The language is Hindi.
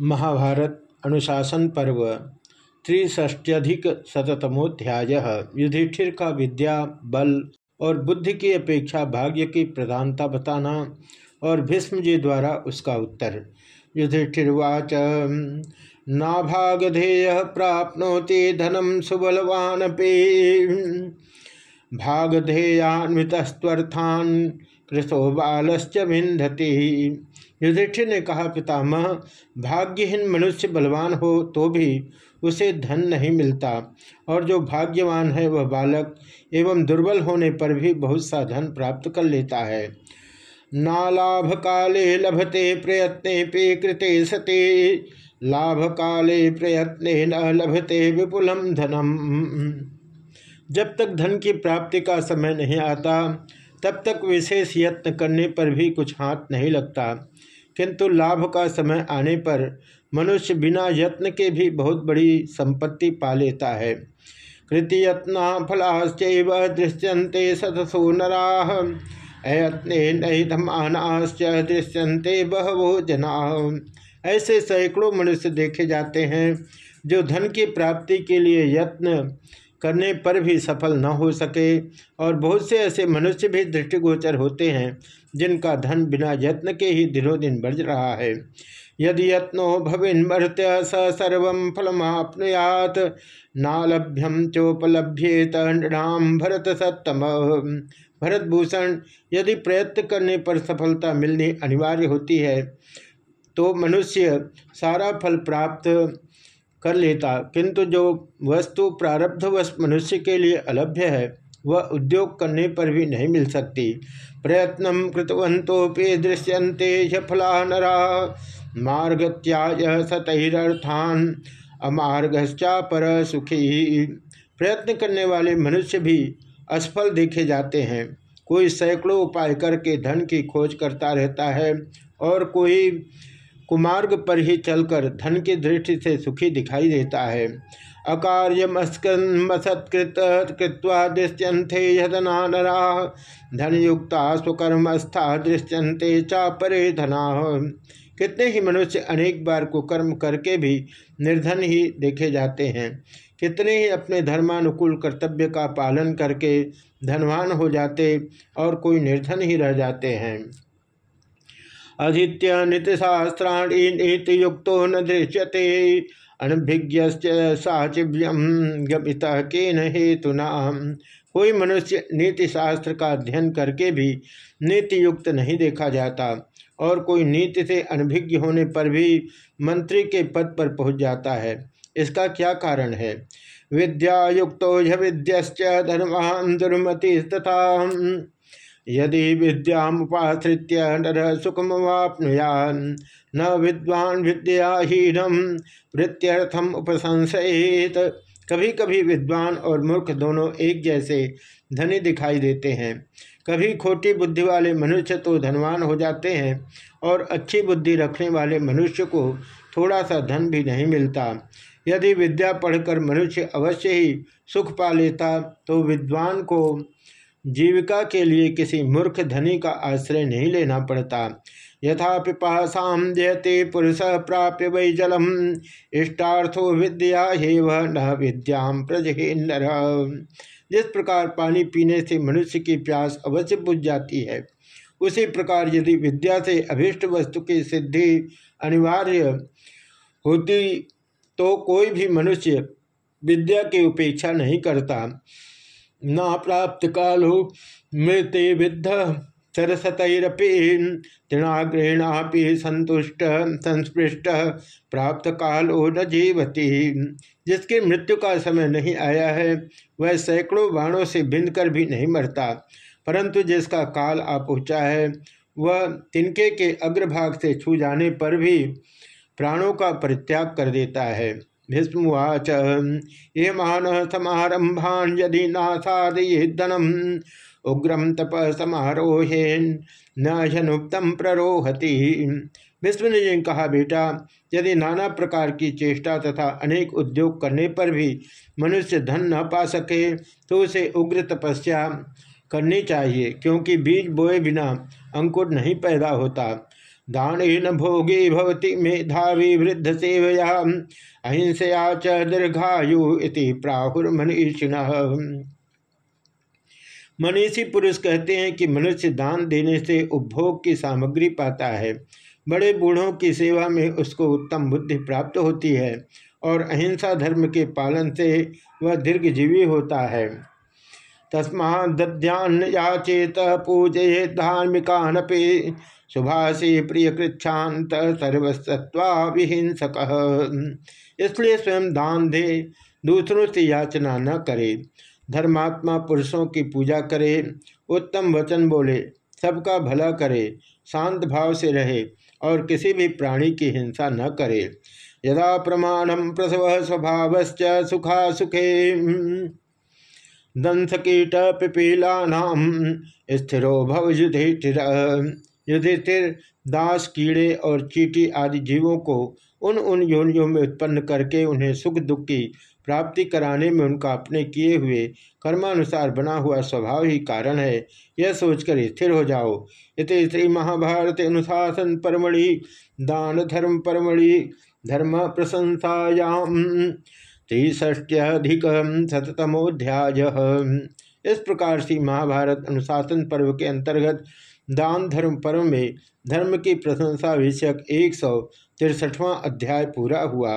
महाभारत अनुशासन पर्व त्रिष्ट्यधिक शतमोध्याय युधिष्ठिर का विद्या, बल और बुद्धि की अपेक्षा भाग्य की प्रधानता बताना और भीष्म जी द्वारा उसका उत्तर। युधिष्ठिर्वाच नाभागधेय प्राप्नोति धनम सुबलवान पे भागधेयान्वितस्त्वर्थान कृशो बालश्च विंधति युधिष्ठिर ने कहा, पितामह, भाग्यहीन मनुष्य बलवान हो तो भी उसे धन नहीं मिलता, और जो भाग्यवान है वह बालक एवं दुर्बल होने पर भी बहुत सा धन प्राप्त कर लेता है। नालाभ काले लभते प्रयत्ने पे कृते सते लाभ काले प्रयत्ने न लभते विपुलम धनम। जब तक धन की प्राप्ति का समय नहीं आता, तब तक विशेष यत्न करने पर भी कुछ हाथ नहीं लगता। किंतु लाभ का समय आने पर मनुष्य बिना यत्न के भी बहुत बड़ी संपत्ति पा लेता है। कृतियत्ना फलाश्च दृश्यंते सतसो नरा, अयत्ने नैधमानाश्च दृश्यंते बहवो जना। ऐसे सैकड़ों मनुष्य देखे जाते हैं, जो धन की प्राप्ति के लिए यत्न करने पर भी सफल न हो सके। और बहुत से ऐसे मनुष्य भी दृष्टिगोचर होते हैं, जिनका धन बिना यत्न के ही दिनों दिन बढ़ रहा है। यदि यत्नो भविन्मर्त्य स सर्व फलमाप्नुयात नालभ्यम चोपलभ्येत नृणाम भरत सत्तम। भरतभूषण, यदि प्रयत्न करने पर सफलता मिलनी अनिवार्य होती है तो मनुष्य सारा फल प्राप्त कर लेता, किंतु जो वस्तु प्रारब्धवश मनुष्य के लिए अलभ्य है, वह उद्योग करने पर भी नहीं मिल सकती। प्रयत्न कृतवंतोपि दृश्यंते फला नरा मार्ग त्याज सतरर्थान, अमार्गश्चा पर सुखी। प्रयत्न करने वाले मनुष्य भी असफल देखे जाते हैं। कोई सैकड़ों उपाय करके धन की खोज करता रहता है और कोई कुमार्ग पर ही चलकर धन की दृष्टि से सुखी दिखाई देता है। अकार्यमस्कन्मसत्कृत कृत्वा यदना नरा धनयुक्ता स्वकर्मस्था दृश्यंते चापरे धना। कितने ही मनुष्य अनेक बार कुकर्म करके भी निर्धन ही देखे जाते हैं। कितने ही अपने धर्मानुकूल कर्तव्य का पालन करके धनवान हो जाते और कोई निर्धन ही रह जाते हैं। अधित्य नीतिशास्त्राणी नीतियुक्तो न दृश्यते। अनभिज्ञ साचिव्यम गमित के हेतुना। कोई मनुष्य नीति शास्त्र का अध्ययन करके भी नीति युक्त नहीं देखा जाता, और कोई नीति से अनभिज्ञ होने पर भी मंत्री के पद पर पहुँच जाता है। इसका क्या कारण है? विद्या युक्तो विद्यश्च धर्मान दुर्मति तथा यदि विद्यामुपाश्रित्य नर सुखमवापनुयान, न विद्वान विद्याहीनम वृत्थम उपसंशयित। कभी कभी विद्वान और मूर्ख दोनों एक जैसे धनी दिखाई देते हैं। कभी खोटी बुद्धि वाले मनुष्य तो धनवान हो जाते हैं और अच्छी बुद्धि रखने वाले मनुष्य को थोड़ा सा धन भी नहीं मिलता। यदि विद्या पढ़कर मनुष्य अवश्य ही सुख पा लेता तो विद्वान को जीविका के लिए किसी मूर्ख धनी का आश्रय नहीं लेना पड़ता। यथा पिपाशाम जयते पुरुष प्राप्य वै जलम। इष्टार्थो विद्या हेव न विद्याम प्रजहेन्नर जिस प्रकार पानी पीने से मनुष्य की प्यास अवश्य बुझ जाती है, उसी प्रकार यदि विद्या से अभिष्ट वस्तु की सिद्धि अनिवार्य होती तो कोई भी मनुष्य विद्या की उपेक्षा नहीं करता। न प्राप्त कालो मृते विद्ध सरसतरपि तृणाग्रहणापि संतुष्ट, संस्पृष्ट, प्राप्त कालो न जीवती। जिसकी मृत्यु का समय नहीं आया है, वह सैकड़ों बाणों से बिंद कर भी नहीं मरता। परंतु जिसका काल आ पहुँचा है, वह तिनके के अग्रभाग से छू जाने पर भी प्राणों का परित्याग कर देता है। भीष्मवाच ये मान समारंभान यदि नासादनम उग्रम तप समारोहेन ननुक्तम प्ररोहति विष्णु ने कहा, बेटा, यदि नाना प्रकार की चेष्टा तथा अनेक उद्योग करने पर भी मनुष्य धन न पा सके तो उसे उग्र तपस्या करनी चाहिए, क्योंकि बीज बोए बिना अंकुर नहीं पैदा होता। दान न भोगे भवती मेधावी वृद्ध सेवया अहिंसया च दीर्घायु इति प्राहुर्मनीषिण। मनीषी पुरुष कहते हैं कि मनुष्य दान देने से उपभोग की सामग्री पाता है। बड़े बूढ़ों की सेवा में उसको उत्तम बुद्धि प्राप्त होती है और अहिंसा धर्म के पालन से वह दीर्घजीवी होता है। तस्मा दध्यान याचेत पूजये धार्मिकानपि सुभाषी प्रिय कृच्छांत सर्वसत्वा विहिंसक इसलिए स्वयं दान दे, दूसरों से याचना न करे, धर्मात्मा पुरुषों की पूजा करे, उत्तम वचन बोले, सबका भला करे, शांत भाव से रहे और किसी भी प्राणी की हिंसा न करे। यदा प्रमाणम प्रसव स्वभाव सुखा सुखे दंस कीट पिपीला स्थिरो भव युधिष्ठिर युधिष्ठिर दास कीड़े और चीटी आदि जीवों को उन उन योनियों में उत्पन्न करके उन्हें सुख दुख की प्राप्ति कराने में उनका अपने किए हुए कर्मानुसार बना हुआ स्वभाव ही कारण है। यह सोचकर स्थिर हो जाओ। इस श्री महाभारत अनुशासन परमणि दान धर्म परमणि धर्म प्रशंसायाम। त्रिष्ट्यधिक शतमोध्याय इस प्रकार से महाभारत अनुशासन पर्व के अंतर्गत दान धर्म पर्व में धर्म की प्रशंसा विषयक एक सौ तिरसठवां अध्याय पूरा हुआ।